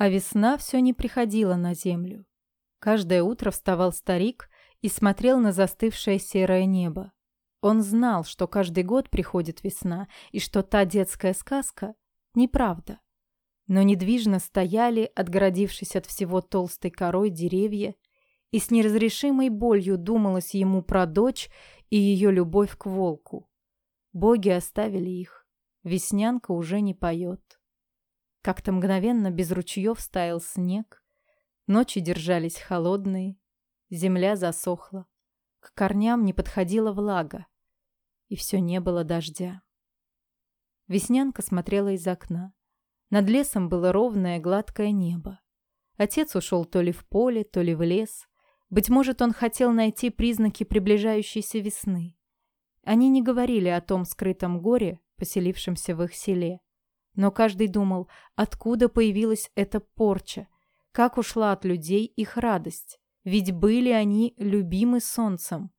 А весна все не приходила на землю. Каждое утро вставал старик и смотрел на застывшее серое небо. Он знал, что каждый год приходит весна, и что та детская сказка — неправда. Но недвижно стояли, отгородившись от всего толстой корой деревья, и с неразрешимой болью думалось ему про дочь и ее любовь к волку. Боги оставили их. Веснянка уже не поет. Как-то мгновенно без ручьев стаял снег. Ночи держались холодные. Земля засохла. К корням не подходила влага. И все не было дождя. Веснянка смотрела из окна. Над лесом было ровное гладкое небо. Отец ушел то ли в поле, то ли в лес. Быть может, он хотел найти признаки приближающейся весны. Они не говорили о том скрытом горе, поселившемся в их селе. Но каждый думал, откуда появилась эта порча, как ушла от людей их радость, ведь были они любимы солнцем.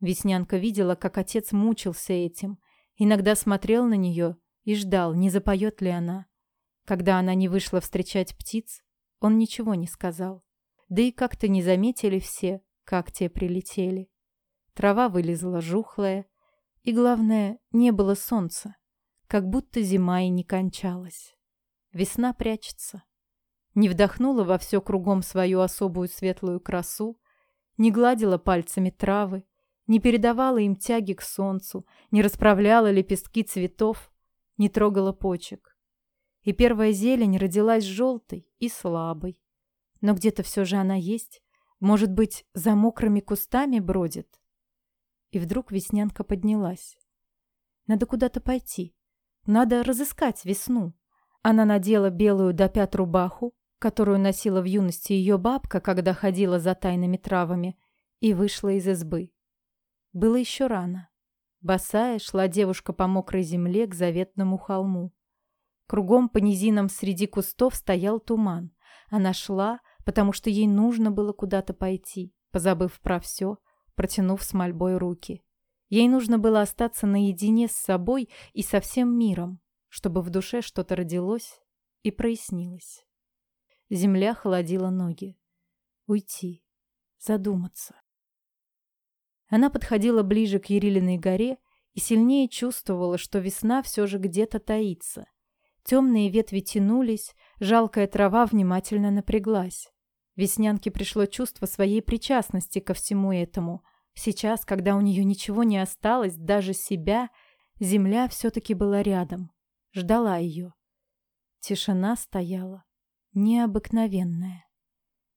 Веснянка видела, как отец мучился этим, иногда смотрел на нее и ждал, не запоет ли она. Когда она не вышла встречать птиц, он ничего не сказал. Да и как-то не заметили все, как те прилетели. Трава вылезла жухлая, и, главное, не было солнца как будто зима и не кончалась. Весна прячется. Не вдохнула во все кругом свою особую светлую красу, не гладила пальцами травы, не передавала им тяги к солнцу, не расправляла лепестки цветов, не трогала почек. И первая зелень родилась желтой и слабой. Но где-то все же она есть, может быть, за мокрыми кустами бродит. И вдруг веснянка поднялась. Надо куда-то пойти. Надо разыскать весну. Она надела белую до пят рубаху, которую носила в юности ее бабка, когда ходила за тайными травами, и вышла из избы. Было еще рано. Босая шла девушка по мокрой земле к заветному холму. Кругом по низинам среди кустов стоял туман. Она шла, потому что ей нужно было куда-то пойти, позабыв про все, протянув с мольбой руки. Ей нужно было остаться наедине с собой и со всем миром, чтобы в душе что-то родилось и прояснилось. Земля холодила ноги. Уйти, задуматься. Она подходила ближе к Ерилиной горе и сильнее чувствовала, что весна все же где-то таится. Темные ветви тянулись, жалкая трава внимательно напряглась. Веснянке пришло чувство своей причастности ко всему этому – Сейчас, когда у нее ничего не осталось, даже себя, земля все-таки была рядом, ждала ее. Тишина стояла, необыкновенная.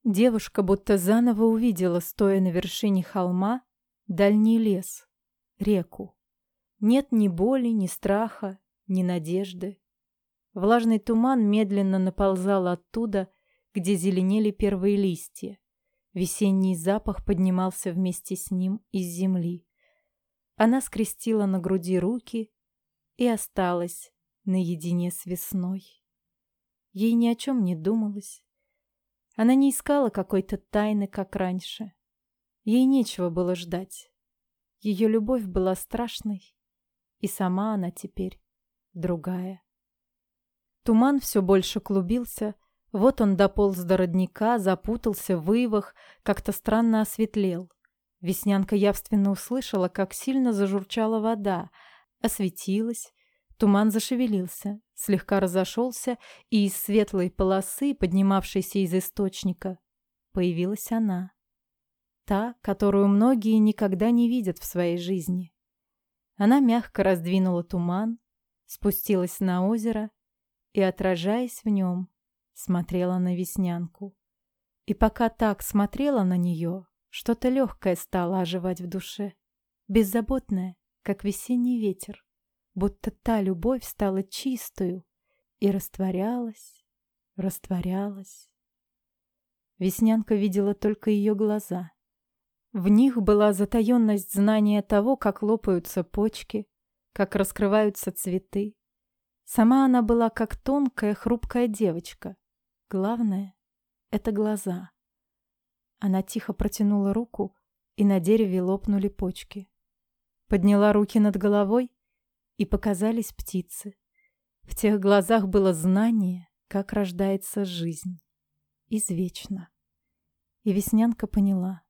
Девушка будто заново увидела, стоя на вершине холма, дальний лес, реку. Нет ни боли, ни страха, ни надежды. Влажный туман медленно наползал оттуда, где зеленели первые листья. Весенний запах поднимался вместе с ним из земли. Она скрестила на груди руки и осталась наедине с весной. Ей ни о чем не думалось. Она не искала какой-то тайны, как раньше. Ей нечего было ждать. Ее любовь была страшной, и сама она теперь другая. Туман все больше клубился, вот он дополз до родника, запутался в выевах, как-то странно осветлел. Веснянка явственно услышала, как сильно зажурчала вода, осветилась, туман зашевелился, слегка разошелся, и из светлой полосы, поднимавшейся из источника, появилась она. Та, которую многие никогда не видят в своей жизни. Она мягко раздвинула туман, спустилась на озеро и, отражаясь в нем, смотрела на Веснянку. И пока так смотрела на нее, что-то легкое стало оживать в душе, беззаботное, как весенний ветер, будто та любовь стала чистую и растворялась, растворялась. Веснянка видела только ее глаза. В них была затаенность знания того, как лопаются почки, как раскрываются цветы. Сама она была как тонкая, хрупкая девочка, Главное — это глаза. Она тихо протянула руку, и на дереве лопнули почки. Подняла руки над головой, и показались птицы. В тех глазах было знание, как рождается жизнь. Извечно. И Веснянка поняла.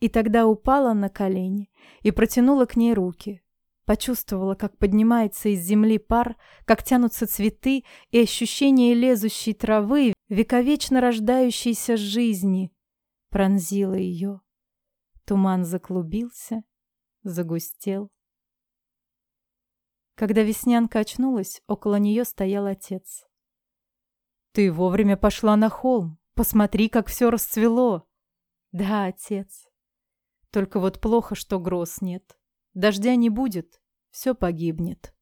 И тогда упала на колени и протянула к ней руки. Почувствовала, как поднимается из земли пар, как тянутся цветы и ощущение лезущей травы, вековечно рождающейся жизни, пронзила ее. Туман заклубился, загустел. Когда Веснянка очнулась, около нее стоял отец. «Ты вовремя пошла на холм. Посмотри, как все расцвело!» «Да, отец. Только вот плохо, что гроз нет. Дождя не будет, все погибнет».